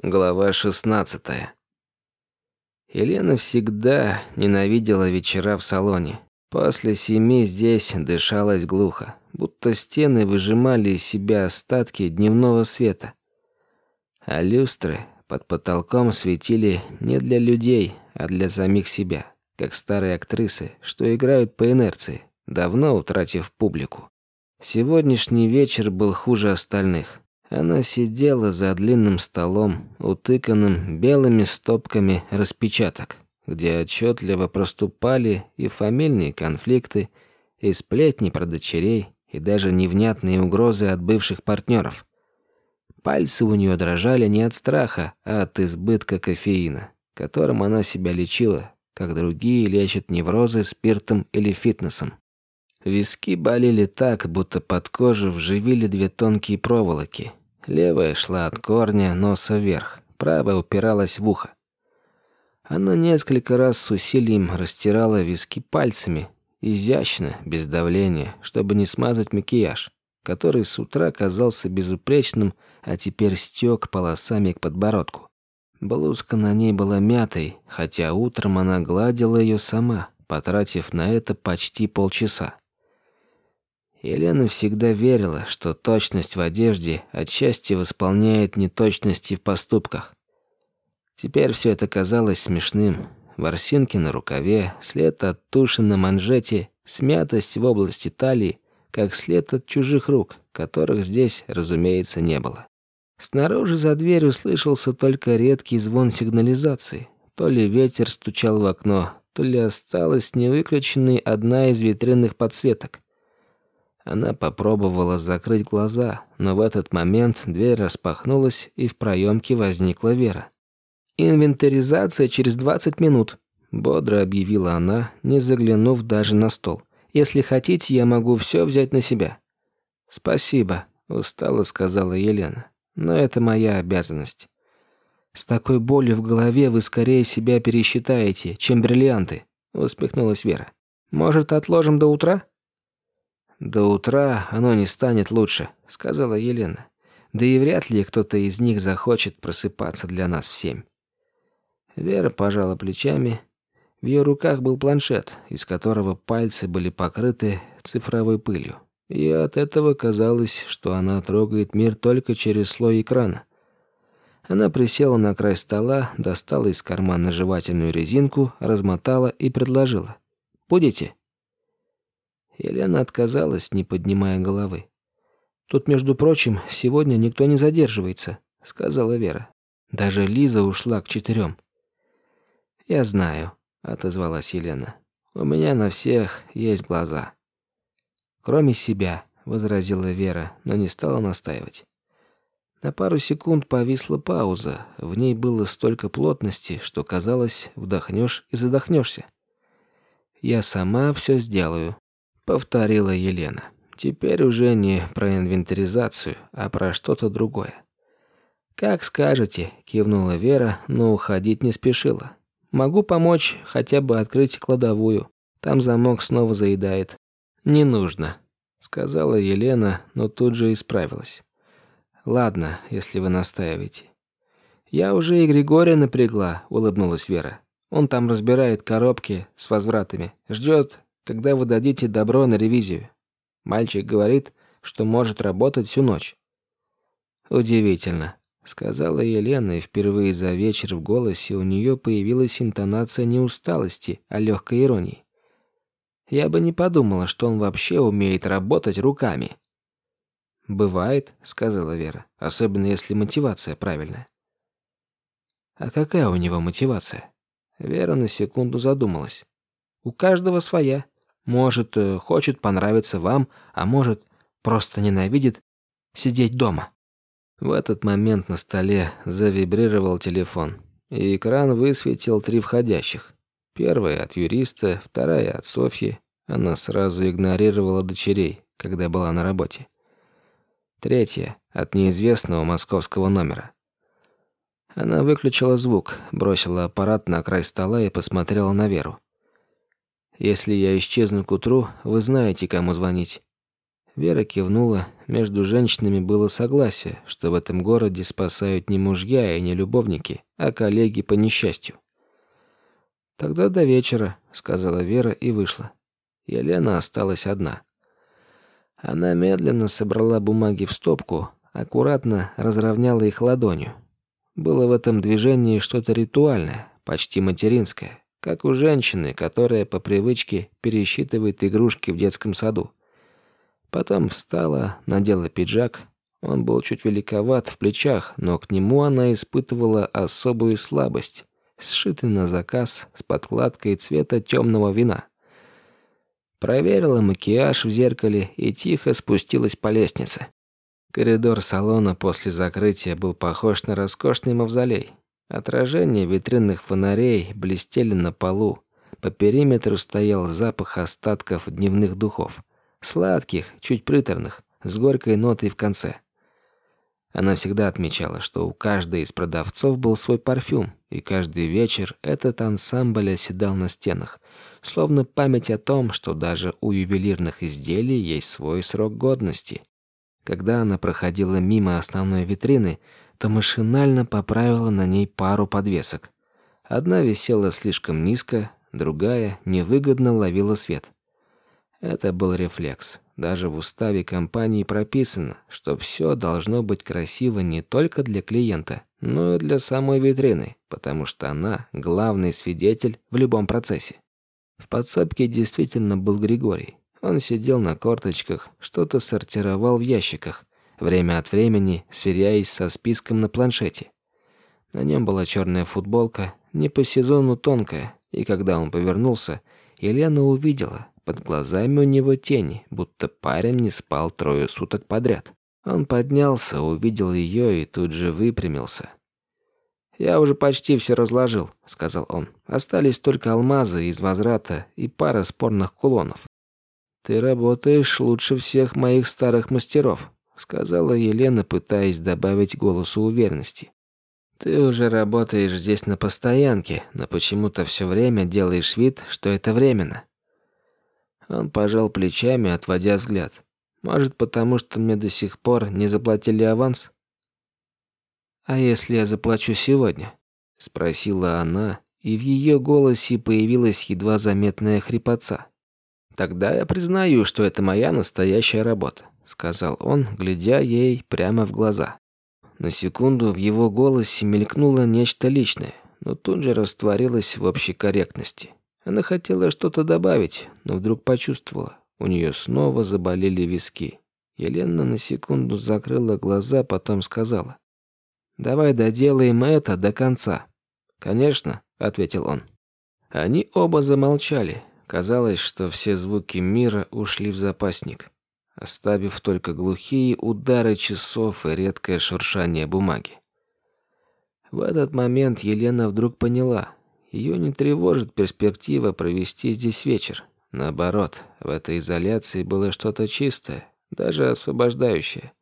Глава 16. Елена всегда ненавидела вечера в салоне. После семи здесь дышалось глухо, будто стены выжимали из себя остатки дневного света. А люстры под потолком светили не для людей, а для самих себя, как старые актрисы, что играют по инерции, давно утратив публику. Сегодняшний вечер был хуже остальных. Она сидела за длинным столом, утыканным белыми стопками распечаток, где отчетливо проступали и фамильные конфликты, и сплетни про дочерей, и даже невнятные угрозы от бывших партнеров. Пальцы у нее дрожали не от страха, а от избытка кофеина, которым она себя лечила, как другие лечат неврозы спиртом или фитнесом. Виски болели так, будто под кожу вживили две тонкие проволоки, Левая шла от корня носа вверх, правая упиралась в ухо. Она несколько раз с усилием растирала виски пальцами, изящно, без давления, чтобы не смазать макияж, который с утра казался безупречным, а теперь стек полосами к подбородку. Блузка на ней была мятой, хотя утром она гладила ее сама, потратив на это почти полчаса. Елена всегда верила, что точность в одежде отчасти восполняет неточности в поступках. Теперь все это казалось смешным. Ворсинки на рукаве, след от туши на манжете, смятость в области талии, как след от чужих рук, которых здесь, разумеется, не было. Снаружи за дверью слышался только редкий звон сигнализации. То ли ветер стучал в окно, то ли осталась невыключенной одна из витринных подсветок. Она попробовала закрыть глаза, но в этот момент дверь распахнулась, и в проемке возникла Вера. «Инвентаризация через 20 минут», — бодро объявила она, не заглянув даже на стол. «Если хотите, я могу все взять на себя». «Спасибо», — устало сказала Елена. «Но это моя обязанность». «С такой болью в голове вы скорее себя пересчитаете, чем бриллианты», — усмехнулась Вера. «Может, отложим до утра?» «До утра оно не станет лучше», — сказала Елена. «Да и вряд ли кто-то из них захочет просыпаться для нас в семь». Вера пожала плечами. В ее руках был планшет, из которого пальцы были покрыты цифровой пылью. И от этого казалось, что она трогает мир только через слой экрана. Она присела на край стола, достала из кармана жевательную резинку, размотала и предложила. «Будете?» Елена отказалась, не поднимая головы. «Тут, между прочим, сегодня никто не задерживается», — сказала Вера. «Даже Лиза ушла к четырем». «Я знаю», — отозвалась Елена. «У меня на всех есть глаза». «Кроме себя», — возразила Вера, но не стала настаивать. На пару секунд повисла пауза. В ней было столько плотности, что казалось, вдохнешь и задохнешься. «Я сама все сделаю», повторила Елена. Теперь уже не про инвентаризацию, а про что-то другое. Как скажете, кивнула Вера, но уходить не спешила. Могу помочь хотя бы открыть кладовую. Там замок снова заедает. Не нужно, сказала Елена, но тут же исправилась. Ладно, если вы настаиваете. Я уже и Григория напрягла, улыбнулась Вера. Он там разбирает коробки с возвратами, ждет, когда вы дадите добро на ревизию. Мальчик говорит, что может работать всю ночь. Удивительно, сказала Елена, и впервые за вечер в голосе у нее появилась интонация не усталости, а легкой иронии. Я бы не подумала, что он вообще умеет работать руками. Бывает, сказала Вера, особенно если мотивация правильная. А какая у него мотивация? Вера на секунду задумалась. У каждого своя. Может, э, хочет понравиться вам, а может, просто ненавидит сидеть дома. В этот момент на столе завибрировал телефон, и экран высветил три входящих. Первая от юриста, вторая от Софьи. Она сразу игнорировала дочерей, когда была на работе. Третья от неизвестного московского номера. Она выключила звук, бросила аппарат на край стола и посмотрела на Веру. Если я исчезну к утру, вы знаете, кому звонить». Вера кивнула. Между женщинами было согласие, что в этом городе спасают не мужья и не любовники, а коллеги по несчастью. «Тогда до вечера», — сказала Вера и вышла. Елена осталась одна. Она медленно собрала бумаги в стопку, аккуратно разровняла их ладонью. Было в этом движении что-то ритуальное, почти материнское, как у женщины, которая по привычке пересчитывает игрушки в детском саду. Потом встала, надела пиджак. Он был чуть великоват в плечах, но к нему она испытывала особую слабость, сшитый на заказ с подкладкой цвета темного вина. Проверила макияж в зеркале и тихо спустилась по лестнице. Коридор салона после закрытия был похож на роскошный мавзолей. Отражения витринных фонарей блестели на полу. По периметру стоял запах остатков дневных духов. Сладких, чуть приторных, с горькой нотой в конце. Она всегда отмечала, что у каждой из продавцов был свой парфюм, и каждый вечер этот ансамбль оседал на стенах, словно память о том, что даже у ювелирных изделий есть свой срок годности. Когда она проходила мимо основной витрины, то машинально поправила на ней пару подвесок. Одна висела слишком низко, другая невыгодно ловила свет. Это был рефлекс. Даже в уставе компании прописано, что все должно быть красиво не только для клиента, но и для самой витрины, потому что она главный свидетель в любом процессе. В подсобке действительно был Григорий. Он сидел на корточках, что-то сортировал в ящиках, время от времени сверяясь со списком на планшете. На нем была черная футболка, не по сезону тонкая, и когда он повернулся, Елена увидела, под глазами у него тень, будто парень не спал трое суток подряд. Он поднялся, увидел ее и тут же выпрямился. «Я уже почти все разложил», — сказал он. «Остались только алмазы из возврата и пара спорных кулонов». «Ты работаешь лучше всех моих старых мастеров», — сказала Елена, пытаясь добавить голосу уверенности. «Ты уже работаешь здесь на постоянке, но почему-то все время делаешь вид, что это временно. Он пожал плечами, отводя взгляд. Может, потому что мне до сих пор не заплатили аванс? А если я заплачу сегодня? спросила она, и в ее голосе появилась едва заметная хрипотца. Тогда я признаю, что это моя настоящая работа, сказал он, глядя ей прямо в глаза. На секунду в его голосе мелькнуло нечто личное, но тут же растворилось в общей корректности. Она хотела что-то добавить, но вдруг почувствовала. У нее снова заболели виски. Елена на секунду закрыла глаза, потом сказала. «Давай доделаем это до конца». «Конечно», — ответил он. Они оба замолчали. Казалось, что все звуки мира ушли в запасник, оставив только глухие удары часов и редкое шуршание бумаги. В этот момент Елена вдруг поняла, ее не тревожит перспектива провести здесь вечер. Наоборот, в этой изоляции было что-то чистое, даже освобождающее.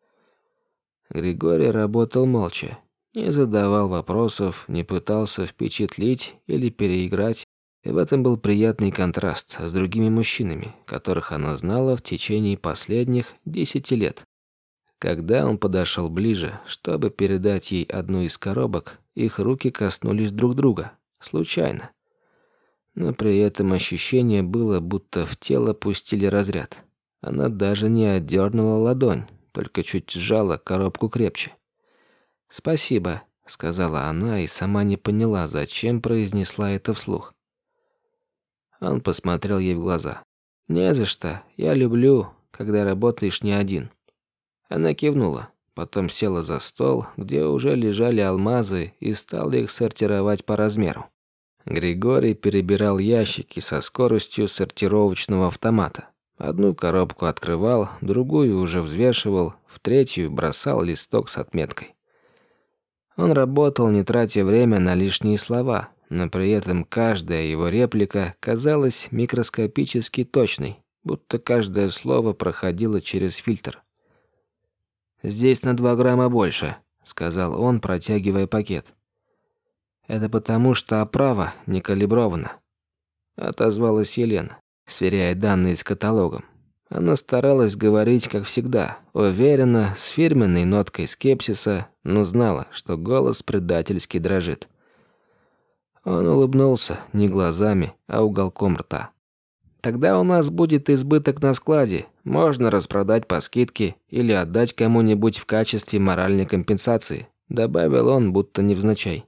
Григорий работал молча, не задавал вопросов, не пытался впечатлить или переиграть. И в этом был приятный контраст с другими мужчинами, которых она знала в течение последних десяти лет. Когда он подошел ближе, чтобы передать ей одну из коробок, их руки коснулись друг друга. Случайно. Но при этом ощущение было, будто в тело пустили разряд. Она даже не отдернула ладонь, только чуть сжала коробку крепче. «Спасибо», — сказала она и сама не поняла, зачем произнесла это вслух. Он посмотрел ей в глаза. «Не за что. Я люблю, когда работаешь не один». Она кивнула, потом села за стол, где уже лежали алмазы, и стала их сортировать по размеру. Григорий перебирал ящики со скоростью сортировочного автомата. Одну коробку открывал, другую уже взвешивал, в третью бросал листок с отметкой. Он работал, не тратя время на лишние слова, но при этом каждая его реплика казалась микроскопически точной, будто каждое слово проходило через фильтр. «Здесь на два грамма больше», — сказал он, протягивая пакет. Это потому, что оправа не калибрована. Отозвалась Елена, сверяя данные с каталогом. Она старалась говорить, как всегда, уверенно, с фирменной ноткой скепсиса, но знала, что голос предательски дрожит. Он улыбнулся не глазами, а уголком рта. «Тогда у нас будет избыток на складе. Можно распродать по скидке или отдать кому-нибудь в качестве моральной компенсации», добавил он, будто невзначай.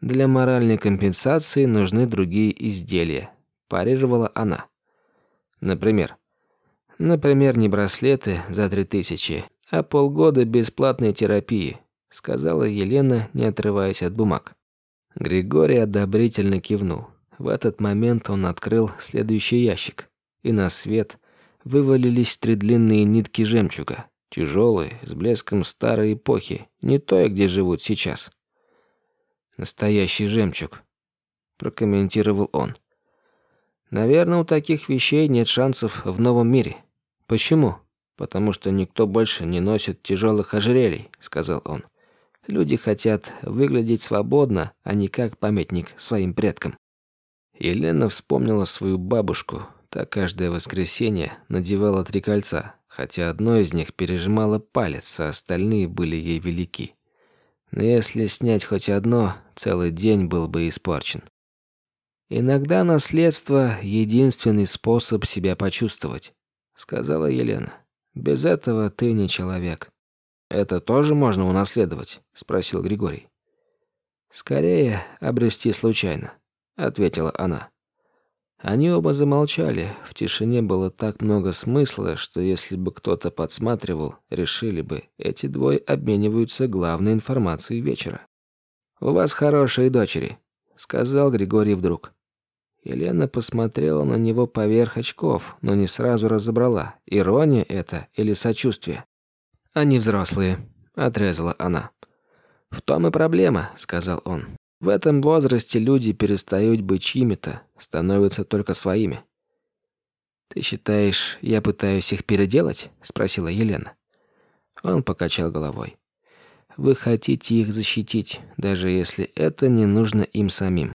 «Для моральной компенсации нужны другие изделия», парировала она. Например, например, не браслеты за три тысячи, а полгода бесплатной терапии, сказала Елена, не отрываясь от бумаг. Григорий одобрительно кивнул. В этот момент он открыл следующий ящик, и на свет вывалились три длинные нитки жемчуга, тяжелые, с блеском старой эпохи, не той, где живут сейчас. Настоящий жемчуг, прокомментировал он. Наверное, у таких вещей нет шансов в новом мире. Почему? Потому что никто больше не носит тяжелых ожерелий, сказал он. Люди хотят выглядеть свободно, а не как памятник своим предкам. Елена вспомнила свою бабушку. Та каждое воскресенье надевала три кольца, хотя одно из них пережимало палец, а остальные были ей велики. Но если снять хоть одно, целый день был бы испорчен. Иногда наследство единственный способ себя почувствовать, сказала Елена. Без этого ты не человек. Это тоже можно унаследовать, спросил Григорий. Скорее обрести случайно, ответила она. Они оба замолчали. В тишине было так много смысла, что если бы кто-то подсматривал, решили бы, эти двое обмениваются главной информацией вечера. У вас хорошие дочери, сказал Григорий вдруг. Елена посмотрела на него поверх очков, но не сразу разобрала, ирония это или сочувствие. «Они взрослые», — отрезала она. «В том и проблема», — сказал он. «В этом возрасте люди перестают быть чьими-то, становятся только своими». «Ты считаешь, я пытаюсь их переделать?» — спросила Елена. Он покачал головой. «Вы хотите их защитить, даже если это не нужно им самим.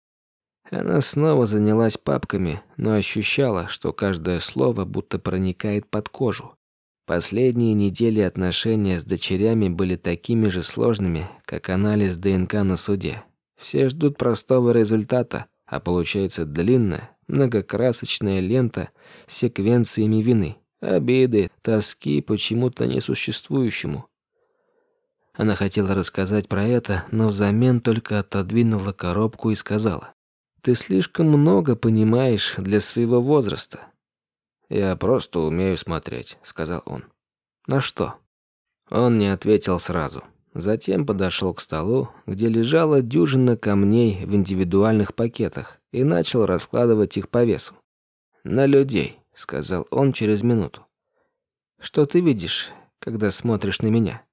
Она снова занялась папками, но ощущала, что каждое слово будто проникает под кожу. Последние недели отношения с дочерями были такими же сложными, как анализ ДНК на суде. Все ждут простого результата, а получается длинная, многокрасочная лента с секвенциями вины, обиды, тоски почему-то несуществующему. Она хотела рассказать про это, но взамен только отодвинула коробку и сказала: ты слишком много понимаешь для своего возраста. Я просто умею смотреть, сказал он. На что? Он не ответил сразу. Затем подошел к столу, где лежала дюжина камней в индивидуальных пакетах, и начал раскладывать их по весу. На людей, сказал он через минуту. Что ты видишь, когда смотришь на меня?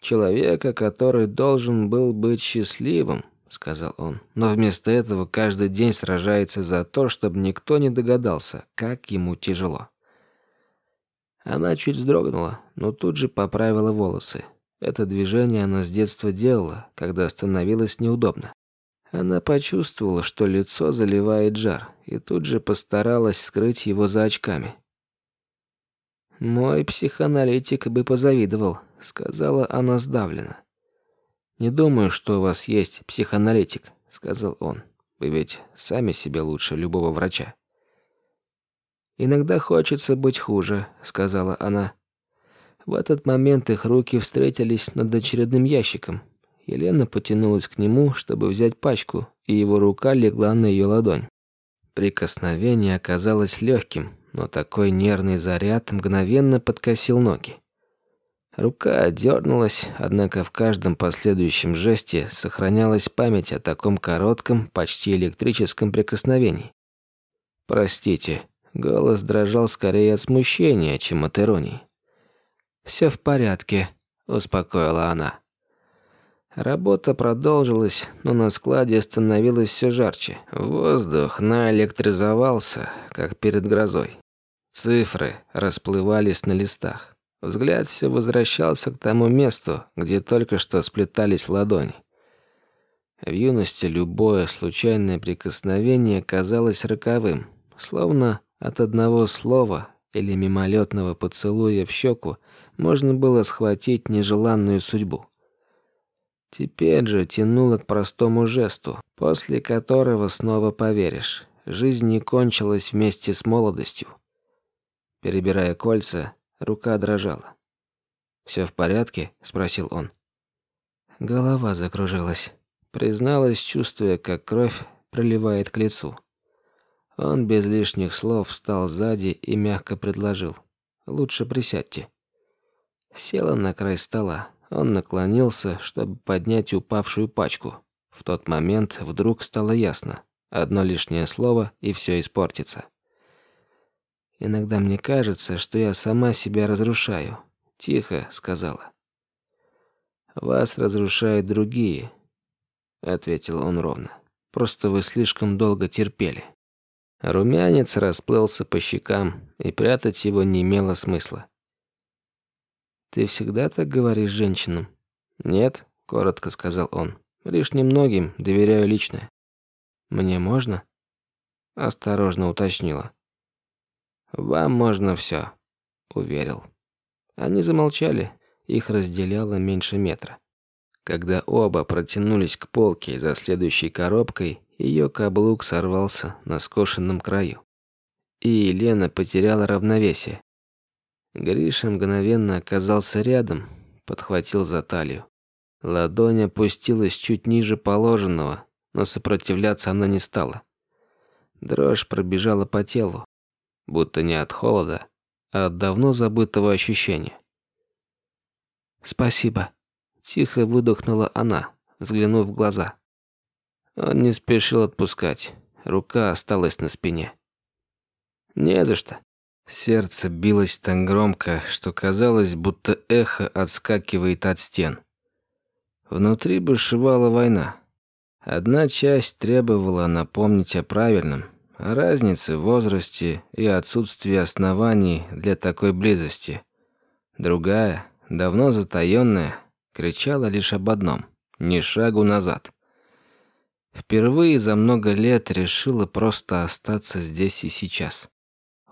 Человека, который должен был быть счастливым, сказал он. Но вместо этого каждый день сражается за то, чтобы никто не догадался, как ему тяжело. Она чуть вздрогнула, но тут же поправила волосы. Это движение она с детства делала, когда становилось неудобно. Она почувствовала, что лицо заливает жар, и тут же постаралась скрыть его за очками. «Мой психоаналитик бы позавидовал», — сказала она сдавленно. «Не думаю, что у вас есть психоаналитик», — сказал он. «Вы ведь сами себе лучше любого врача». «Иногда хочется быть хуже», — сказала она. В этот момент их руки встретились над очередным ящиком. Елена потянулась к нему, чтобы взять пачку, и его рука легла на ее ладонь. Прикосновение оказалось легким, но такой нервный заряд мгновенно подкосил ноги. Рука дернулась, однако в каждом последующем жесте сохранялась память о таком коротком, почти электрическом прикосновении. «Простите», — голос дрожал скорее от смущения, чем от иронии. «Все в порядке», — успокоила она. Работа продолжилась, но на складе становилось все жарче. Воздух наэлектризовался, как перед грозой. Цифры расплывались на листах. Взгляд все возвращался к тому месту, где только что сплетались ладони. В юности любое случайное прикосновение казалось роковым, словно От одного слова или мимолетного поцелуя в щеку можно было схватить нежеланную судьбу. Теперь же тянуло к простому жесту, после которого снова поверишь. Жизнь не кончилась вместе с молодостью. Перебирая кольца, рука дрожала. Все в порядке?» – спросил он. Голова закружилась. Призналась, чувствуя, как кровь проливает к лицу. Он без лишних слов встал сзади и мягко предложил. «Лучше присядьте». Села на край стола. Он наклонился, чтобы поднять упавшую пачку. В тот момент вдруг стало ясно. Одно лишнее слово, и все испортится. Иногда мне кажется, что я сама себя разрушаю. Тихо сказала. Вас разрушают другие, ответил он ровно. Просто вы слишком долго терпели. Румянец расплылся по щекам, и прятать его не имело смысла. Ты всегда так говоришь женщинам? Нет, коротко сказал он. Лишь немногим доверяю лично. Мне можно? Осторожно уточнила. Вам можно все, уверил. Они замолчали, их разделяло меньше метра. Когда оба протянулись к полке за следующей коробкой, ее каблук сорвался на скошенном краю. И Елена потеряла равновесие. Гриша мгновенно оказался рядом, подхватил за талию. Ладонь опустилась чуть ниже положенного, но сопротивляться она не стала. Дрожь пробежала по телу, будто не от холода, а от давно забытого ощущения. «Спасибо», – тихо выдохнула она, взглянув в глаза. Он не спешил отпускать, рука осталась на спине. «Не за что». Сердце билось так громко, что казалось, будто эхо отскакивает от стен. Внутри бушевала война. Одна часть требовала напомнить о правильном, о разнице в возрасте и отсутствии оснований для такой близости. Другая, давно затаённая, кричала лишь об одном – ни шагу назад. Впервые за много лет решила просто остаться здесь и сейчас.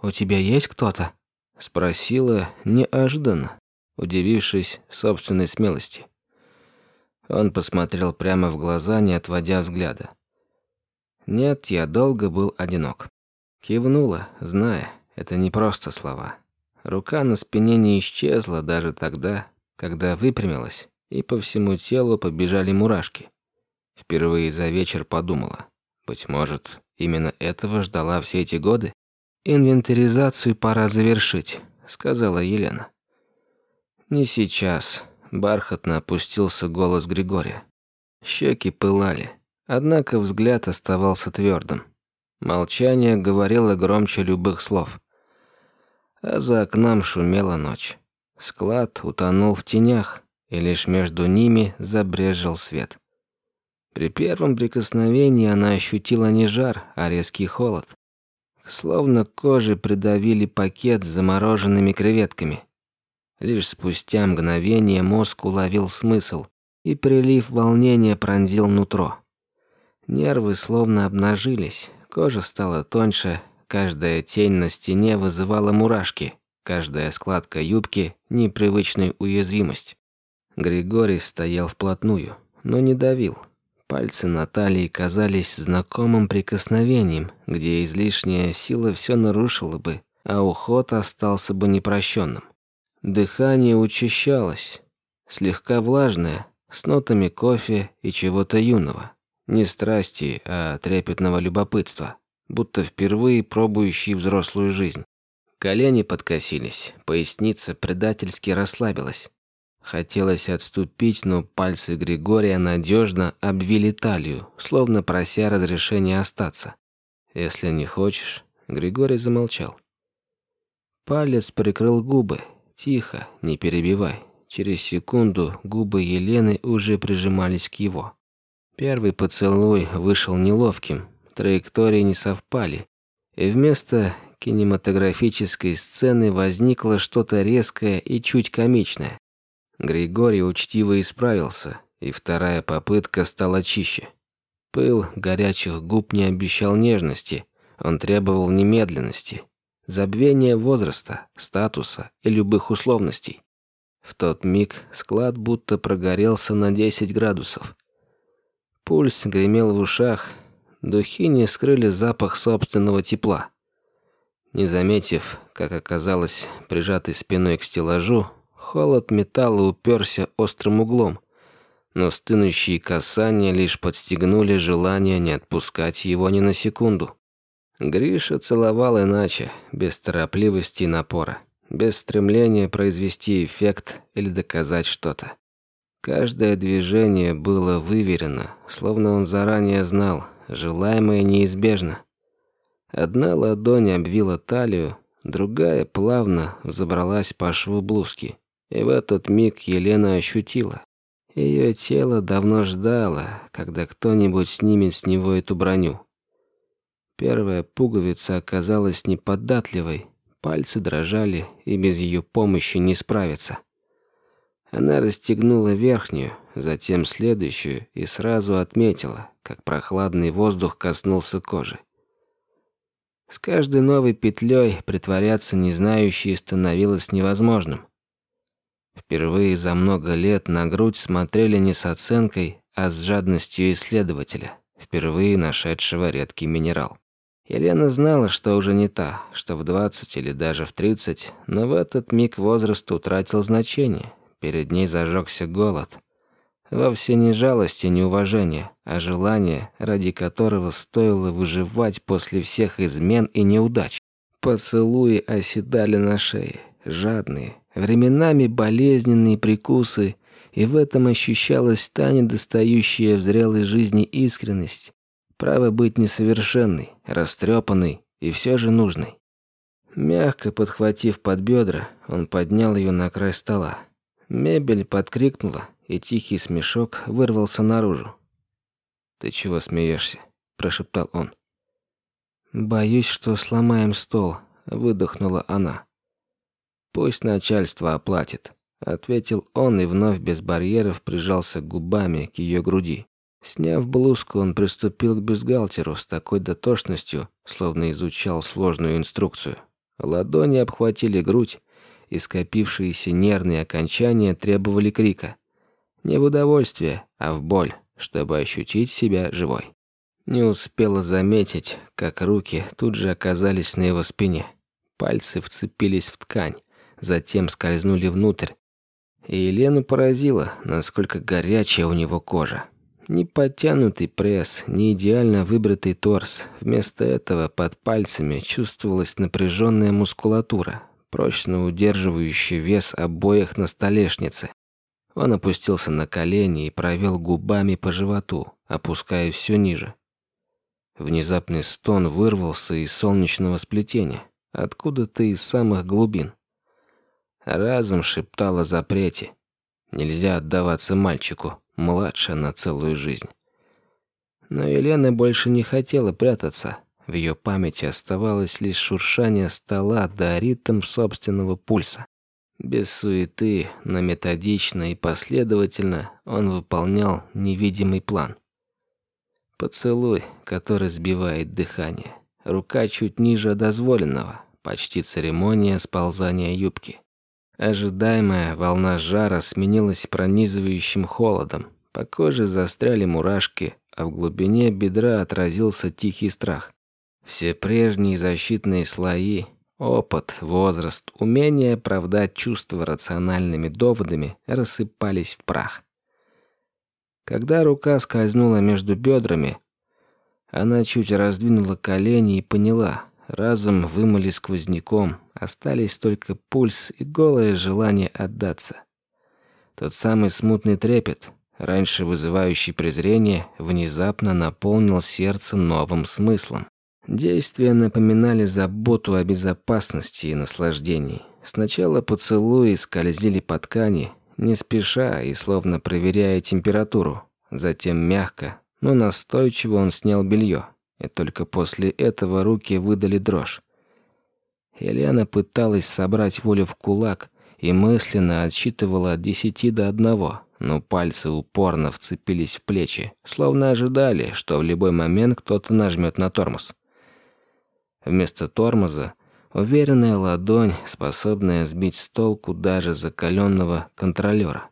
«У тебя есть кто-то?» – спросила неожиданно, удивившись собственной смелости. Он посмотрел прямо в глаза, не отводя взгляда. Нет, я долго был одинок. Кивнула, зная, это не просто слова. Рука на спине не исчезла даже тогда, когда выпрямилась, и по всему телу побежали мурашки. Впервые за вечер подумала, быть может, именно этого ждала все эти годы? Инвентаризацию пора завершить, сказала Елена. Не сейчас, бархатно опустился голос Григория. Щеки пылали, однако взгляд оставался твердым. Молчание говорило громче любых слов. А за окном шумела ночь. Склад утонул в тенях, и лишь между ними забрезжил свет. При первом прикосновении она ощутила не жар, а резкий холод. Словно кожи придавили пакет с замороженными креветками. Лишь спустя мгновение мозг уловил смысл, и прилив волнения пронзил нутро. Нервы словно обнажились, кожа стала тоньше, каждая тень на стене вызывала мурашки, каждая складка юбки – непривычную уязвимость. Григорий стоял вплотную, но не давил – Пальцы Натальи казались знакомым прикосновением, где излишняя сила все нарушила бы, а уход остался бы непрощенным. Дыхание учащалось, слегка влажное, с нотами кофе и чего-то юного. Не страсти, а трепетного любопытства, будто впервые пробующий взрослую жизнь. Колени подкосились, поясница предательски расслабилась. Хотелось отступить, но пальцы Григория надежно обвили талию, словно прося разрешения остаться. «Если не хочешь...» Григорий замолчал. Палец прикрыл губы. Тихо, не перебивай. Через секунду губы Елены уже прижимались к его. Первый поцелуй вышел неловким, траектории не совпали, и вместо кинематографической сцены возникло что-то резкое и чуть комичное. Григорий учтиво исправился, и вторая попытка стала чище. Пыл горячих губ не обещал нежности, он требовал немедленности. забвение возраста, статуса и любых условностей. В тот миг склад будто прогорелся на 10 градусов. Пульс гремел в ушах, духи не скрыли запах собственного тепла. Не заметив, как оказалось прижатой спиной к стеллажу, холод металла уперся острым углом, но стынущие касания лишь подстегнули желание не отпускать его ни на секунду. Гриша целовал иначе, без торопливости и напора, без стремления произвести эффект или доказать что-то. Каждое движение было выверено, словно он заранее знал, желаемое неизбежно. Одна ладонь обвила талию, другая плавно забралась по шву блузки. И в этот миг Елена ощутила. Ее тело давно ждало, когда кто-нибудь снимет с него эту броню. Первая пуговица оказалась неподатливой, пальцы дрожали, и без ее помощи не справиться. Она расстегнула верхнюю, затем следующую и сразу отметила, как прохладный воздух коснулся кожи. С каждой новой петлей притворяться незнающей становилось невозможным. Впервые за много лет на грудь смотрели не с оценкой, а с жадностью исследователя, впервые нашедшего редкий минерал. Елена знала, что уже не та, что в 20 или даже в 30, но в этот миг возраст утратил значение. Перед ней зажегся голод – Вовсе не жалость и не уважение, а желание, ради которого стоило выживать после всех измен и неудач. Поцелуи оседали на шее, жадные, временами болезненные прикусы, и в этом ощущалась та недостающая в зрелой жизни искренность, право быть несовершенной, растрепанной и все же нужной. Мягко подхватив под бедра, он поднял ее на край стола. Мебель подкрикнула, и тихий смешок вырвался наружу. «Ты чего смеешься?» – прошептал он. «Боюсь, что сломаем стол», – выдохнула она. «Пусть начальство оплатит», – ответил он и вновь без барьеров прижался губами к ее груди. Сняв блузку, он приступил к бюстгальтеру с такой дотошностью, словно изучал сложную инструкцию. Ладони обхватили грудь, и скопившиеся нервные окончания требовали крика. Не в удовольствие, а в боль, чтобы ощутить себя живой. Не успела заметить, как руки тут же оказались на его спине. Пальцы вцепились в ткань, затем скользнули внутрь. И Елену поразило, насколько горячая у него кожа. Ни подтянутый пресс, ни идеально выбритый торс. Вместо этого под пальцами чувствовалась напряженная мускулатура, прочно удерживающая вес обоих на столешнице. Он опустился на колени и провел губами по животу, опускаясь все ниже. Внезапный стон вырвался из солнечного сплетения, откуда-то из самых глубин. Разум шептал о запрете. Нельзя отдаваться мальчику, младше на целую жизнь. Но Елена больше не хотела прятаться. В ее памяти оставалось лишь шуршание стола да ритм собственного пульса. Без суеты, но методично и последовательно он выполнял невидимый план. Поцелуй, который сбивает дыхание. Рука чуть ниже дозволенного, почти церемония сползания юбки. Ожидаемая волна жара сменилась пронизывающим холодом. По коже застряли мурашки, а в глубине бедра отразился тихий страх. Все прежние защитные слои, Опыт, возраст, умение оправдать чувства рациональными доводами рассыпались в прах. Когда рука скользнула между бедрами, она чуть раздвинула колени и поняла, разум вымыли сквозняком, остались только пульс и голое желание отдаться. Тот самый смутный трепет, раньше вызывающий презрение, внезапно наполнил сердце новым смыслом. Действия напоминали заботу о безопасности и наслаждении. Сначала поцелуи скользили по ткани, не спеша и словно проверяя температуру. Затем мягко, но настойчиво он снял белье, и только после этого руки выдали дрожь. Елена пыталась собрать волю в кулак и мысленно отсчитывала от десяти до одного, но пальцы упорно вцепились в плечи, словно ожидали, что в любой момент кто-то нажмет на тормоз. Вместо тормоза Уверенная ладонь, способная сбить с толку даже закаленного контролера.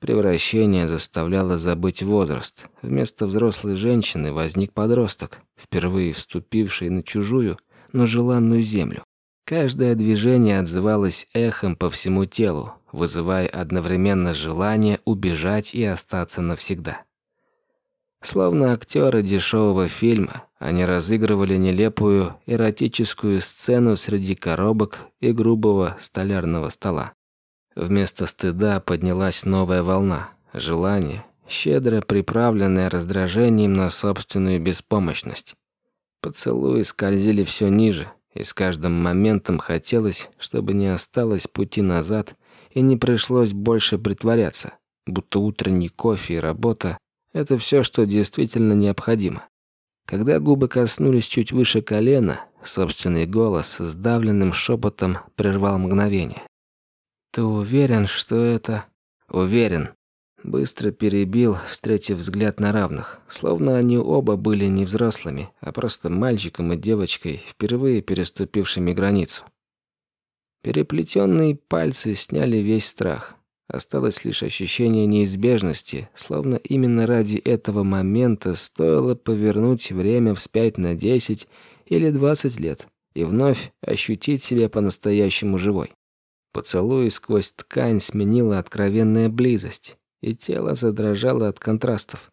Превращение заставляло забыть возраст. Вместо взрослой женщины возник подросток, впервые вступивший на чужую, но желанную землю. Каждое движение отзывалось эхом по всему телу, вызывая одновременно желание убежать и остаться навсегда. Словно актеры дешевого фильма, они разыгрывали нелепую эротическую сцену среди коробок и грубого столярного стола. Вместо стыда поднялась новая волна, желание, щедро приправленное раздражением на собственную беспомощность. Поцелуи скользили все ниже, и с каждым моментом хотелось, чтобы не осталось пути назад и не пришлось больше притворяться, будто утренний кофе и работа это все, что действительно необходимо. Когда губы коснулись чуть выше колена, собственный голос с давленным шепотом прервал мгновение. «Ты уверен, что это...» «Уверен». Быстро перебил, встретив взгляд на равных, словно они оба были не взрослыми, а просто мальчиком и девочкой, впервые переступившими границу. Переплетенные пальцы сняли весь страх. Осталось лишь ощущение неизбежности, словно именно ради этого момента стоило повернуть время вспять на 10 или 20 лет и вновь ощутить себя по-настоящему живой. Поцелуй сквозь ткань сменила откровенная близость, и тело задрожало от контрастов.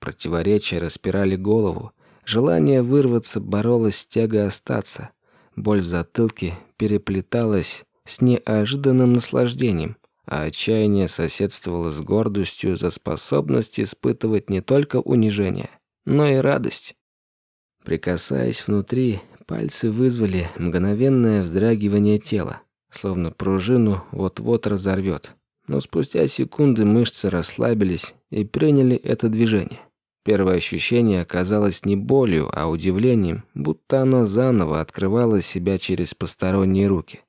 Противоречия распирали голову, желание вырваться боролось с тягой остаться. Боль в затылке переплеталась с неожиданным наслаждением, а отчаяние соседствовало с гордостью за способность испытывать не только унижение, но и радость. Прикасаясь внутри, пальцы вызвали мгновенное вздрагивание тела, словно пружину вот-вот разорвет. Но спустя секунды мышцы расслабились и приняли это движение. Первое ощущение оказалось не болью, а удивлением, будто она заново открывала себя через посторонние руки.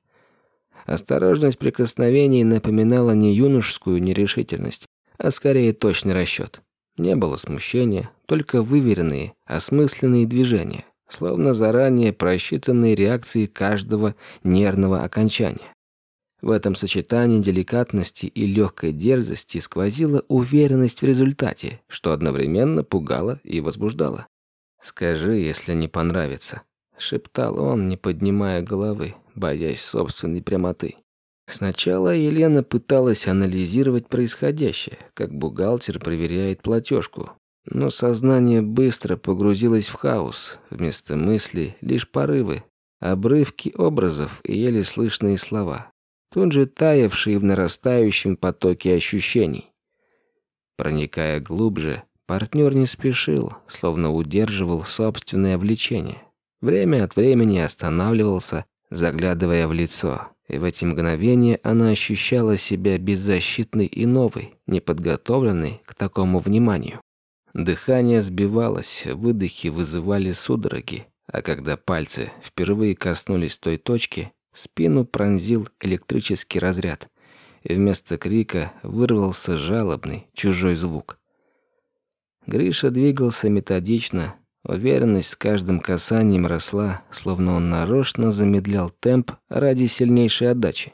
Осторожность прикосновений напоминала не юношескую нерешительность, а скорее точный расчет. Не было смущения, только выверенные, осмысленные движения, словно заранее просчитанные реакции каждого нервного окончания. В этом сочетании деликатности и легкой дерзости сквозила уверенность в результате, что одновременно пугало и возбуждало. «Скажи, если не понравится», — шептал он, не поднимая головы, боясь собственной прямоты. Сначала Елена пыталась анализировать происходящее, как бухгалтер проверяет платежку. Но сознание быстро погрузилось в хаос. Вместо мыслей лишь порывы, обрывки образов и еле слышные слова. Тут же таявшие в нарастающем потоке ощущений. Проникая глубже, партнер не спешил, словно удерживал собственное влечение. Время от времени останавливался, заглядывая в лицо. И в эти мгновения она ощущала себя беззащитной и новой, неподготовленной к такому вниманию. Дыхание сбивалось, выдохи вызывали судороги, а когда пальцы впервые коснулись той точки, спину пронзил электрический разряд, и вместо крика вырвался жалобный чужой звук. Гриша двигался методично, Уверенность с каждым касанием росла, словно он нарочно замедлял темп ради сильнейшей отдачи.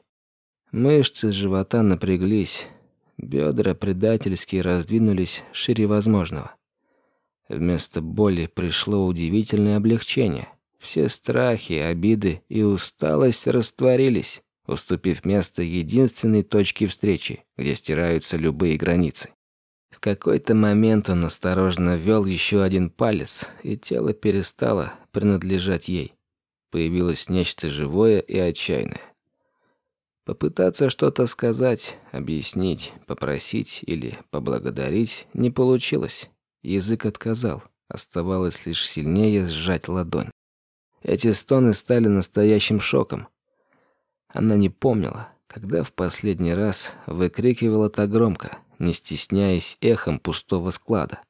Мышцы живота напряглись, бедра предательски раздвинулись шире возможного. Вместо боли пришло удивительное облегчение. Все страхи, обиды и усталость растворились, уступив место единственной точке встречи, где стираются любые границы. В какой-то момент он осторожно ввел еще один палец, и тело перестало принадлежать ей. Появилось нечто живое и отчаянное. Попытаться что-то сказать, объяснить, попросить или поблагодарить не получилось. Язык отказал, оставалось лишь сильнее сжать ладонь. Эти стоны стали настоящим шоком. Она не помнила, когда в последний раз выкрикивала так громко, не стесняясь эхом пустого склада.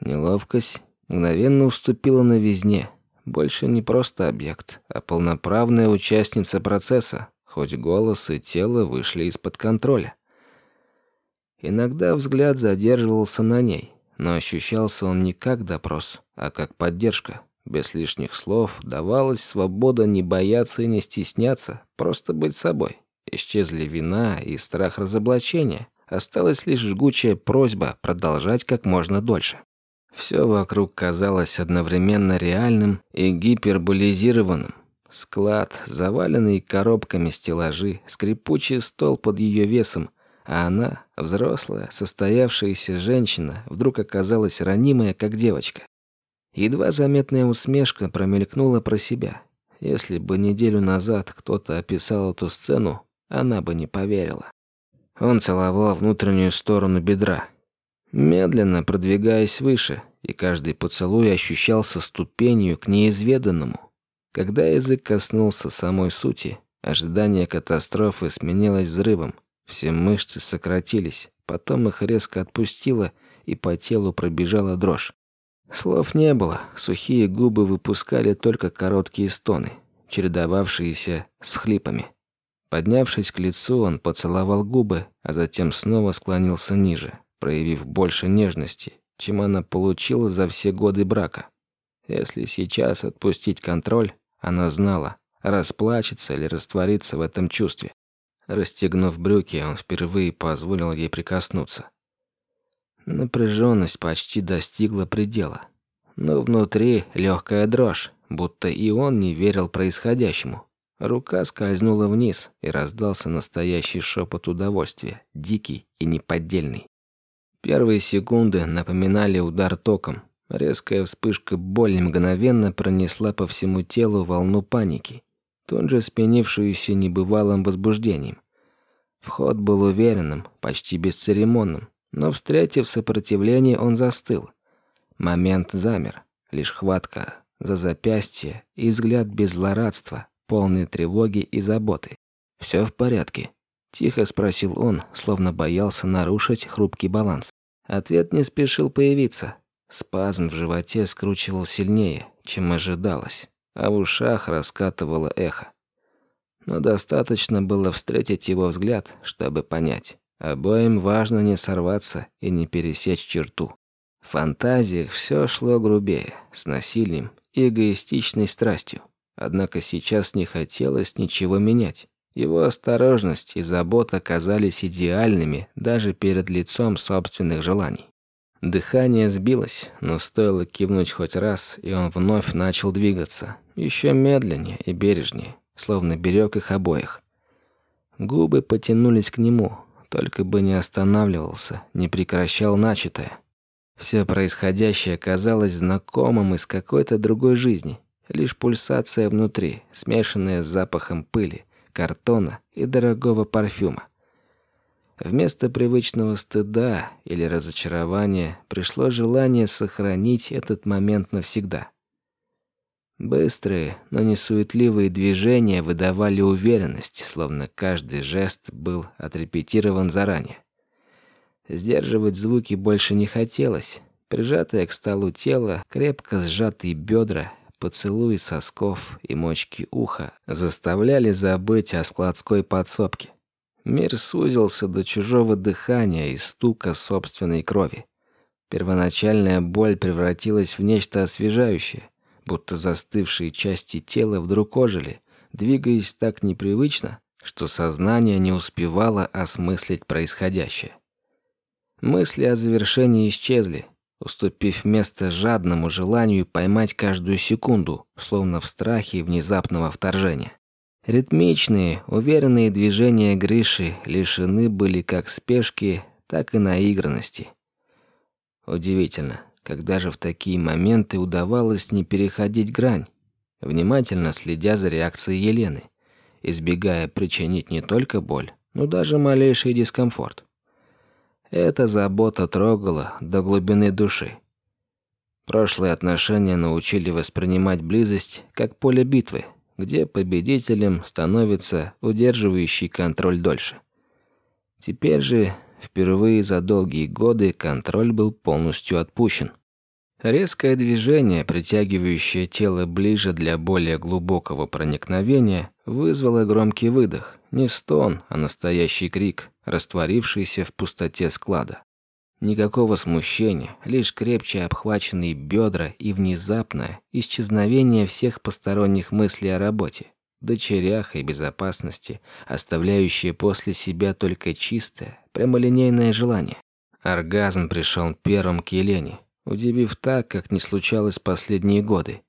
Неловкость мгновенно уступила новизне. Больше не просто объект, а полноправная участница процесса, хоть голос и тело вышли из-под контроля. Иногда взгляд задерживался на ней, но ощущался он не как допрос, а как поддержка, Без лишних слов давалась свобода не бояться и не стесняться, просто быть собой. Исчезли вина и страх разоблачения. Осталась лишь жгучая просьба продолжать как можно дольше. Все вокруг казалось одновременно реальным и гиперболизированным. Склад, заваленный коробками стеллажи, скрипучий стол под ее весом, а она, взрослая, состоявшаяся женщина, вдруг оказалась ранимая, как девочка. Едва заметная усмешка промелькнула про себя. Если бы неделю назад кто-то описал эту сцену, она бы не поверила. Он целовал внутреннюю сторону бедра, медленно продвигаясь выше, и каждый поцелуй ощущался ступенью к неизведанному. Когда язык коснулся самой сути, ожидание катастрофы сменилось взрывом. Все мышцы сократились, потом их резко отпустило, и по телу пробежала дрожь. Слов не было, сухие губы выпускали только короткие стоны, чередовавшиеся с хлипами. Поднявшись к лицу, он поцеловал губы, а затем снова склонился ниже, проявив больше нежности, чем она получила за все годы брака. Если сейчас отпустить контроль, она знала, расплачется или растворится в этом чувстве. Расстегнув брюки, он впервые позволил ей прикоснуться. Напряженность почти достигла предела. Но внутри легкая дрожь, будто и он не верил происходящему. Рука скользнула вниз, и раздался настоящий шепот удовольствия, дикий и неподдельный. Первые секунды напоминали удар током. Резкая вспышка боли мгновенно пронесла по всему телу волну паники, тут же спенившуюся небывалым возбуждением. Вход был уверенным, почти бесцеремонным, но, встретив сопротивление, он застыл. Момент замер, лишь хватка за запястье и взгляд без злорадства, полный тревоги и заботы. «Все в порядке?» – тихо спросил он, словно боялся нарушить хрупкий баланс. Ответ не спешил появиться. Спазм в животе скручивал сильнее, чем ожидалось, а в ушах раскатывало эхо. Но достаточно было встретить его взгляд, чтобы понять. Обоим важно не сорваться и не пересечь черту. В фантазиях все шло грубее, с насилием эгоистичной страстью. Однако сейчас не хотелось ничего менять. Его осторожность и забота казались идеальными даже перед лицом собственных желаний. Дыхание сбилось, но стоило кивнуть хоть раз, и он вновь начал двигаться, еще медленнее и бережнее, словно берег их обоих. Губы потянулись к нему, только бы не останавливался, не прекращал начатое. Все происходящее казалось знакомым из какой-то другой жизни, лишь пульсация внутри, смешанная с запахом пыли, картона и дорогого парфюма. Вместо привычного стыда или разочарования пришло желание сохранить этот момент навсегда. Быстрые, но не суетливые движения выдавали уверенность, словно каждый жест был отрепетирован заранее. Сдерживать звуки больше не хотелось. Прижатое к столу тело, крепко сжатые бедра, поцелуи сосков и мочки уха заставляли забыть о складской подсобке. Мир сузился до чужого дыхания и стука собственной крови. Первоначальная боль превратилась в нечто освежающее, будто застывшие части тела вдруг ожили, двигаясь так непривычно, что сознание не успевало осмыслить происходящее. Мысли о завершении исчезли, уступив место жадному желанию поймать каждую секунду, словно в страхе внезапного вторжения. Ритмичные, уверенные движения Гриши лишены были как спешки, так и наигранности. Удивительно, когда же в такие моменты удавалось не переходить грань, внимательно следя за реакцией Елены, избегая причинить не только боль, но даже малейший дискомфорт. Эта забота трогала до глубины души. Прошлые отношения научили воспринимать близость как поле битвы, где победителем становится удерживающий контроль дольше. Теперь же, впервые за долгие годы, контроль был полностью отпущен. Резкое движение, притягивающее тело ближе для более глубокого проникновения, вызвало громкий выдох. Не стон, а настоящий крик, растворившийся в пустоте склада. Никакого смущения, лишь крепче обхваченные бедра и внезапное исчезновение всех посторонних мыслей о работе, дочерях и безопасности, оставляющее после себя только чистое, прямолинейное желание. Оргазм пришел первым к Елене, удивив так, как не случалось последние годы.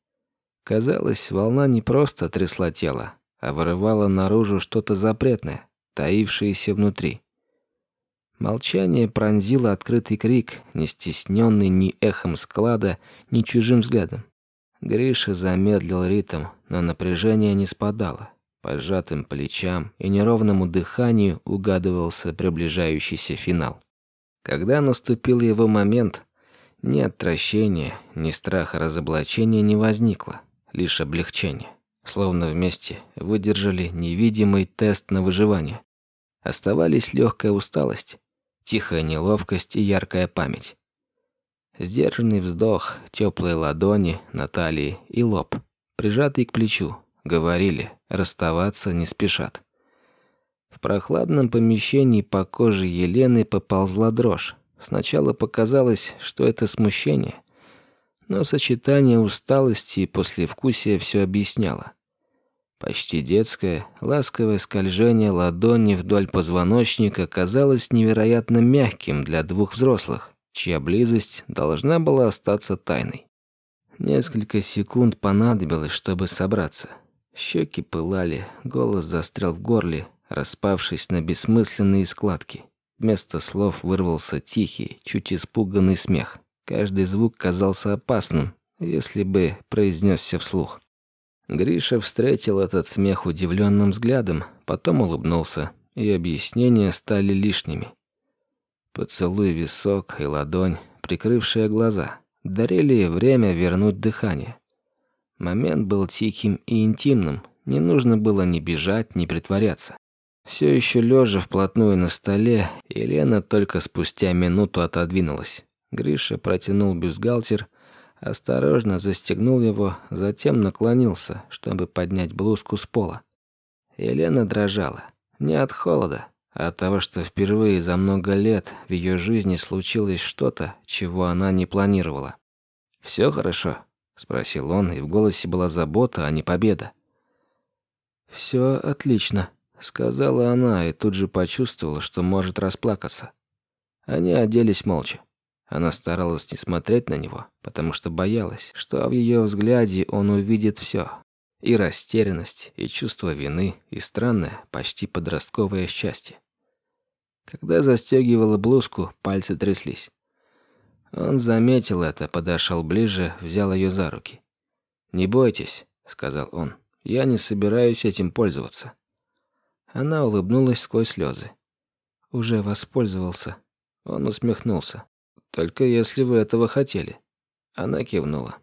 Казалось, волна не просто трясла тело, а вырывала наружу что-то запретное, таившееся внутри. Молчание пронзило открытый крик, не стесненный ни эхом склада, ни чужим взглядом. Гриша замедлил ритм, но напряжение не спадало. По сжатым плечам и неровному дыханию угадывался приближающийся финал. Когда наступил его момент, ни отвращения, ни страха разоблачения не возникло, лишь облегчение. Словно вместе выдержали невидимый тест на выживание. Оставались легкая усталость, тихая неловкость и яркая память. Сдержанный вздох, теплые ладони на талии и лоб, прижатый к плечу, говорили, расставаться не спешат. В прохладном помещении по коже Елены поползла дрожь. Сначала показалось, что это смущение, но сочетание усталости и послевкусия все объясняло. Почти детское, ласковое скольжение ладони вдоль позвоночника казалось невероятно мягким для двух взрослых, чья близость должна была остаться тайной. Несколько секунд понадобилось, чтобы собраться. Щеки пылали, голос застрял в горле, распавшись на бессмысленные складки. Вместо слов вырвался тихий, чуть испуганный смех. Каждый звук казался опасным, если бы произнесся вслух. Гриша встретил этот смех удивленным взглядом, потом улыбнулся, и объяснения стали лишними. Поцелуй висок и ладонь, прикрывшие глаза, дарили время вернуть дыхание. Момент был тихим и интимным, не нужно было ни бежать, ни притворяться. Все еще лежа вплотную на столе, Елена только спустя минуту отодвинулась. Гриша протянул бюстгальтер, осторожно застегнул его, затем наклонился, чтобы поднять блузку с пола. Елена дрожала. Не от холода, а от того, что впервые за много лет в ее жизни случилось что-то, чего она не планировала. «Все хорошо?» – спросил он, и в голосе была забота, а не победа. «Все отлично», – сказала она и тут же почувствовала, что может расплакаться. Они оделись молча. Она старалась не смотреть на него, потому что боялась, что в ее взгляде он увидит все. И растерянность, и чувство вины, и странное, почти подростковое счастье. Когда застегивала блузку, пальцы тряслись. Он заметил это, подошел ближе, взял ее за руки. «Не бойтесь», — сказал он, — «я не собираюсь этим пользоваться». Она улыбнулась сквозь слезы. «Уже воспользовался». Он усмехнулся. Только если вы этого хотели». Она кивнула.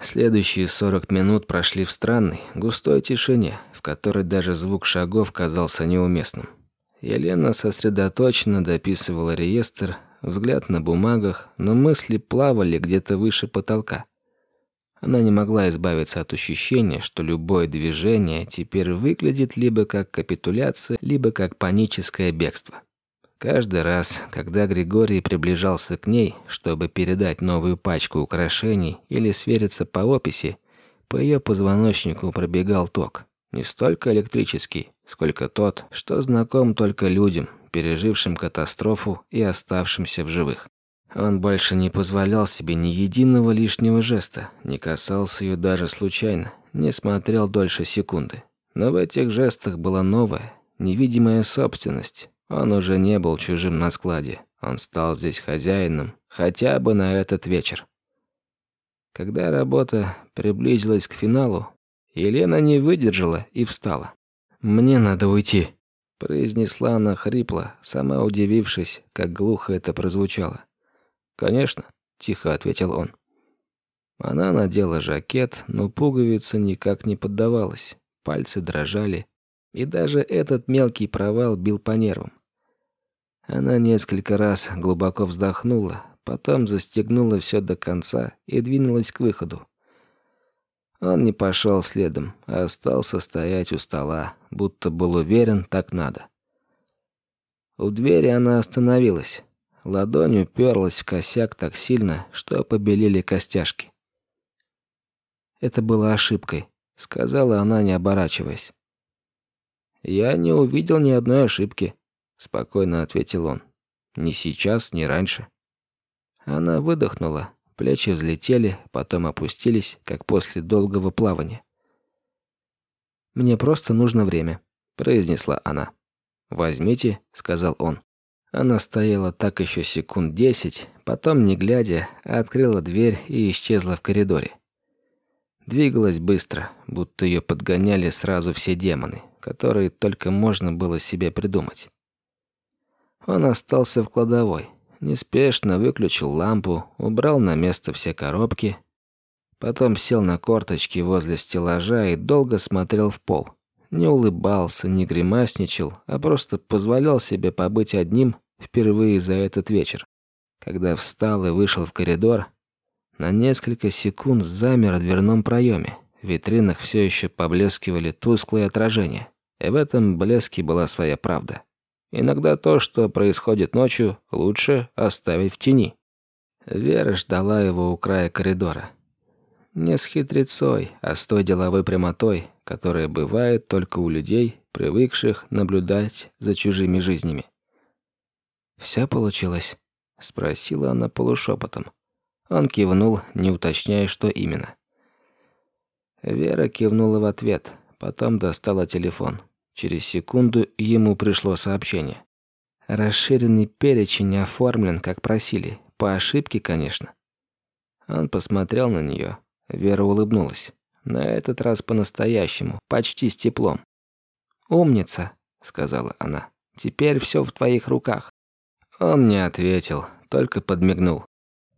Следующие сорок минут прошли в странной, густой тишине, в которой даже звук шагов казался неуместным. Елена сосредоточенно дописывала реестр, взгляд на бумагах, но мысли плавали где-то выше потолка. Она не могла избавиться от ощущения, что любое движение теперь выглядит либо как капитуляция, либо как паническое бегство. Каждый раз, когда Григорий приближался к ней, чтобы передать новую пачку украшений или свериться по описи, по ее позвоночнику пробегал ток. Не столько электрический, сколько тот, что знаком только людям, пережившим катастрофу и оставшимся в живых. Он больше не позволял себе ни единого лишнего жеста, не касался ее даже случайно, не смотрел дольше секунды. Но в этих жестах была новая, невидимая собственность, он уже не был чужим на складе. Он стал здесь хозяином, хотя бы на этот вечер. Когда работа приблизилась к финалу, Елена не выдержала и встала. «Мне надо уйти», – произнесла она хрипло, сама удивившись, как глухо это прозвучало. «Конечно», – тихо ответил он. Она надела жакет, но пуговица никак не поддавалась. Пальцы дрожали, и даже этот мелкий провал бил по нервам. Она несколько раз глубоко вздохнула, потом застегнула все до конца и двинулась к выходу. Он не пошел следом, а остался стоять у стола, будто был уверен, так надо. У двери она остановилась. Ладонь уперлась в косяк так сильно, что побелели костяшки. «Это было ошибкой», — сказала она, не оборачиваясь. «Я не увидел ни одной ошибки», — спокойно ответил он. «Ни сейчас, ни раньше». Она выдохнула, плечи взлетели, потом опустились, как после долгого плавания. «Мне просто нужно время», — произнесла она. «Возьмите», — сказал он. Она стояла так еще секунд десять, потом, не глядя, открыла дверь и исчезла в коридоре. Двигалась быстро, будто ее подгоняли сразу все демоны, которые только можно было себе придумать. Он остался в кладовой, неспешно выключил лампу, убрал на место все коробки, потом сел на корточки возле стеллажа и долго смотрел в пол. Не улыбался, не гримасничал, а просто позволял себе побыть одним впервые за этот вечер. Когда встал и вышел в коридор, на несколько секунд замер в дверном проеме. В витринах все еще поблескивали тусклые отражения. И в этом блеске была своя правда. Иногда то, что происходит ночью, лучше оставить в тени. Вера ждала его у края коридора. Не с хитрецой, а с той деловой прямотой, которая бывает только у людей, привыкших наблюдать за чужими жизнями. «Вся получилось?» — спросила она полушепотом. Он кивнул, не уточняя, что именно. Вера кивнула в ответ, потом достала телефон. Через секунду ему пришло сообщение. Расширенный перечень оформлен, как просили. По ошибке, конечно. Он посмотрел на нее. Вера улыбнулась. На этот раз по-настоящему, почти с теплом. «Умница», — сказала она. «Теперь все в твоих руках». Он не ответил, только подмигнул.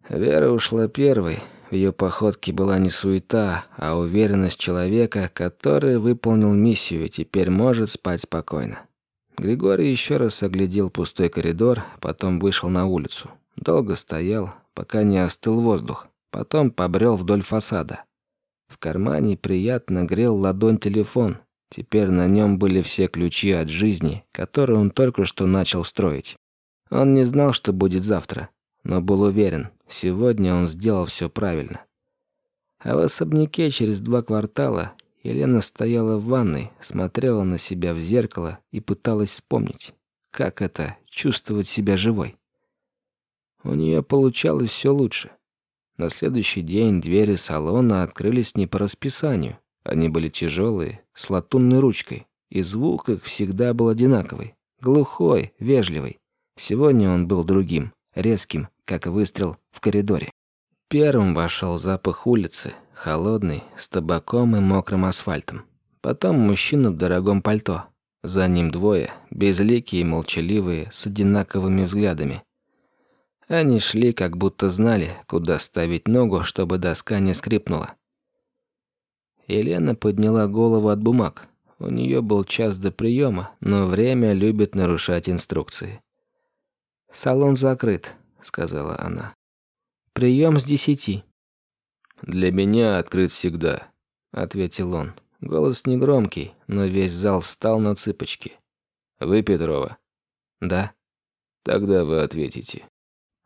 Вера ушла первой. В ее походке была не суета, а уверенность человека, который выполнил миссию и теперь может спать спокойно. Григорий еще раз оглядел пустой коридор, потом вышел на улицу. Долго стоял, пока не остыл воздух. Потом побрел вдоль фасада. В кармане приятно грел ладонь телефон. Теперь на нем были все ключи от жизни, которые он только что начал строить. Он не знал, что будет завтра, но был уверен, Сегодня он сделал все правильно. А в особняке через два квартала Елена стояла в ванной, смотрела на себя в зеркало и пыталась вспомнить, как это чувствовать себя живой. У нее получалось все лучше. На следующий день двери салона открылись не по расписанию. Они были тяжелые, с латунной ручкой, и звук их всегда был одинаковый, глухой, вежливый. Сегодня он был другим, резким, как выстрел в коридоре. Первым вошел запах улицы, холодный, с табаком и мокрым асфальтом. Потом мужчина в дорогом пальто. За ним двое, безликие и молчаливые, с одинаковыми взглядами. Они шли, как будто знали, куда ставить ногу, чтобы доска не скрипнула. Елена подняла голову от бумаг. У нее был час до приема, но время любит нарушать инструкции. «Салон закрыт сказала она. Прием с десяти. Для меня открыт всегда, ответил он. Голос негромкий, но весь зал встал на цыпочки. Вы Петрова? Да. Тогда вы ответите.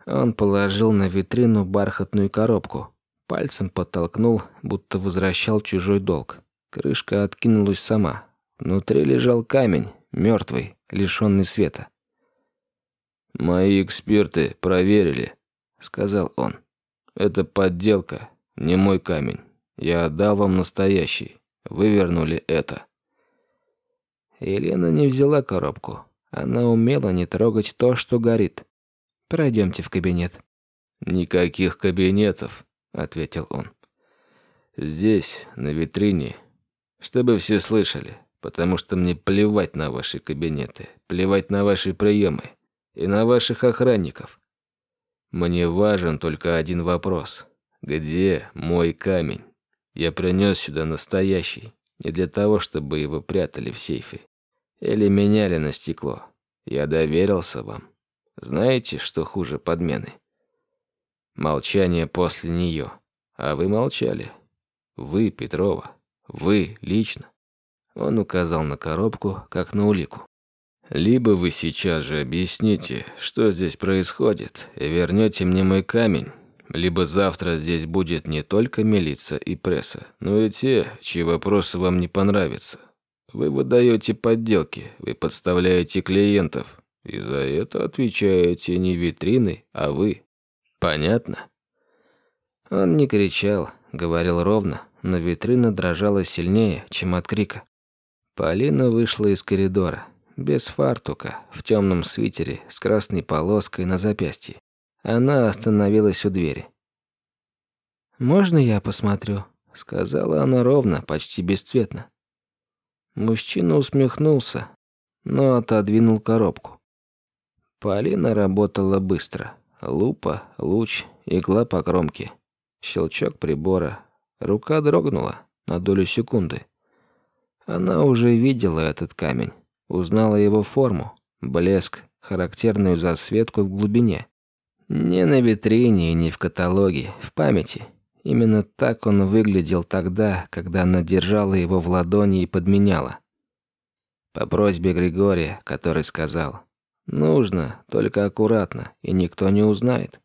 Он положил на витрину бархатную коробку, пальцем подтолкнул, будто возвращал чужой долг. Крышка откинулась сама. Внутри лежал камень, мертвый, лишенный света. «Мои эксперты проверили», — сказал он. «Это подделка, не мой камень. Я отдал вам настоящий. Вы вернули это». Елена не взяла коробку. Она умела не трогать то, что горит. Пройдемте в кабинет. «Никаких кабинетов», — ответил он. «Здесь, на витрине, чтобы все слышали, потому что мне плевать на ваши кабинеты, плевать на ваши приемы и на ваших охранников. Мне важен только один вопрос. Где мой камень? Я принес сюда настоящий, не для того, чтобы его прятали в сейфе. Или меняли на стекло. Я доверился вам. Знаете, что хуже подмены? Молчание после нее. А вы молчали. Вы, Петрова. Вы лично. Он указал на коробку, как на улику. Либо вы сейчас же объясните, что здесь происходит, и вернете мне мой камень, либо завтра здесь будет не только милиция и пресса, но и те, чьи вопросы вам не понравятся. Вы выдаете подделки, вы подставляете клиентов, и за это отвечаете не витрины, а вы. Понятно? Он не кричал, говорил ровно, но витрина дрожала сильнее, чем от крика. Полина вышла из коридора, без фартука, в темном свитере с красной полоской на запястье. Она остановилась у двери. «Можно я посмотрю?» — сказала она ровно, почти бесцветно. Мужчина усмехнулся, но отодвинул коробку. Полина работала быстро. Лупа, луч, игла по кромке. Щелчок прибора. Рука дрогнула на долю секунды. Она уже видела этот камень. Узнала его форму, блеск, характерную засветку в глубине. Не на витрине и не в каталоге, в памяти. Именно так он выглядел тогда, когда она держала его в ладони и подменяла. По просьбе Григория, который сказал «Нужно, только аккуратно, и никто не узнает».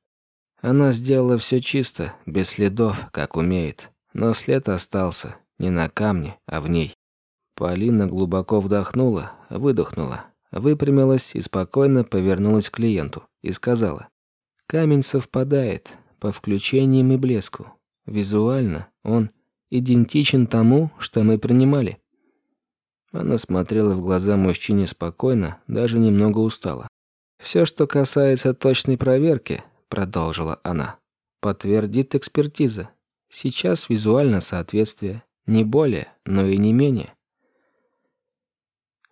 Она сделала все чисто, без следов, как умеет, но след остался не на камне, а в ней. Полина глубоко вдохнула, выдохнула, выпрямилась и спокойно повернулась к клиенту и сказала «Камень совпадает по включениям и блеску. Визуально он идентичен тому, что мы принимали». Она смотрела в глаза мужчине спокойно, даже немного устала. «Все, что касается точной проверки», — продолжила она, — «подтвердит экспертиза. Сейчас визуально соответствие. Не более, но и не менее».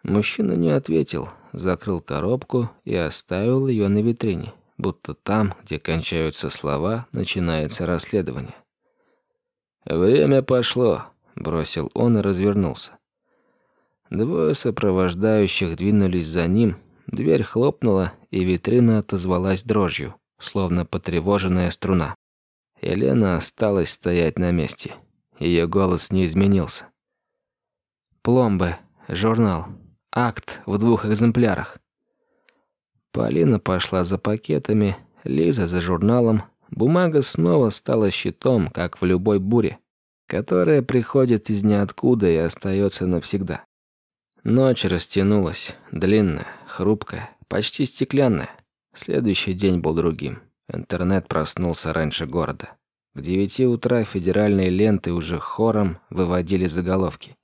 Мужчина не ответил, закрыл коробку и оставил ее на витрине, будто там, где кончаются слова, начинается расследование. «Время пошло», — бросил он и развернулся. Двое сопровождающих двинулись за ним, дверь хлопнула, и витрина отозвалась дрожью, словно потревоженная струна. Елена осталась стоять на месте. Ее голос не изменился. «Пломбы. Журнал. Акт в двух экземплярах». Полина пошла за пакетами, Лиза за журналом. Бумага снова стала щитом, как в любой буре, которая приходит из ниоткуда и остается навсегда. Ночь растянулась, длинная, хрупкая, почти стеклянная. Следующий день был другим. Интернет проснулся раньше города. К девяти утра федеральные ленты уже хором выводили заголовки.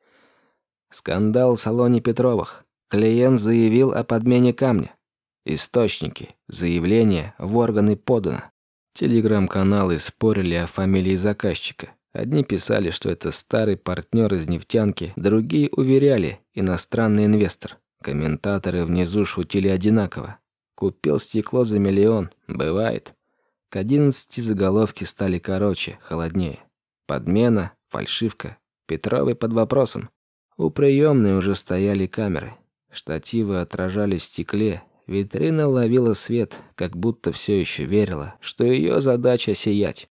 Скандал в салоне Петровых. Клиент заявил о подмене камня. Источники. Заявление в органы подано. Телеграм-каналы спорили о фамилии заказчика. Одни писали, что это старый партнер из нефтянки, другие уверяли – иностранный инвестор. Комментаторы внизу шутили одинаково. Купил стекло за миллион. Бывает. К одиннадцати заголовки стали короче, холоднее. Подмена, фальшивка. Петровый под вопросом. У приемной уже стояли камеры. Штативы отражали в стекле. Витрина ловила свет, как будто все еще верила, что ее задача сиять.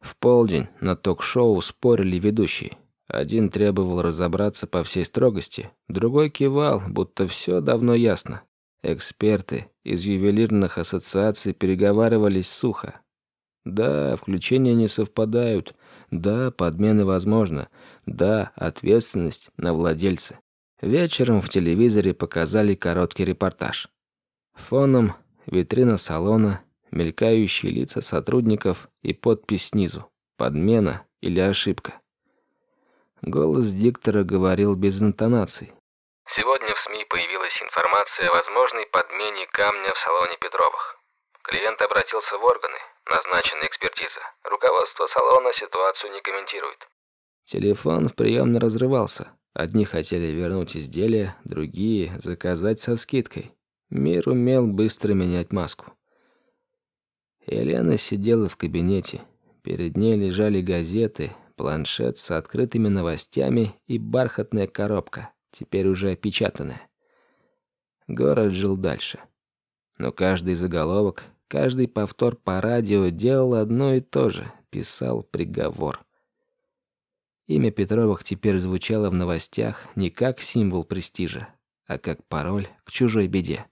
В полдень на ток-шоу спорили ведущие. Один требовал разобраться по всей строгости, другой кивал, будто все давно ясно. Эксперты из ювелирных ассоциаций переговаривались сухо. Да, включения не совпадают. Да, подмены возможно. Да, ответственность на владельца. Вечером в телевизоре показали короткий репортаж. Фоном витрина салона, мелькающие лица сотрудников и подпись снизу «Подмена» или «Ошибка». Голос диктора говорил без интонаций. Сегодня в СМИ появилась информация о возможной подмене камня в салоне Петровых. Клиент обратился в органы, назначена экспертиза. Руководство салона ситуацию не комментирует. Телефон в приемной разрывался. Одни хотели вернуть изделие, другие – заказать со скидкой. Мир умел быстро менять маску. Елена сидела в кабинете. Перед ней лежали газеты, планшет с открытыми новостями и бархатная коробка, теперь уже опечатанная. Город жил дальше. Но каждый заголовок, каждый повтор по радио делал одно и то же, писал приговор. Имя Петровых теперь звучало в новостях не как символ престижа, а как пароль к чужой беде.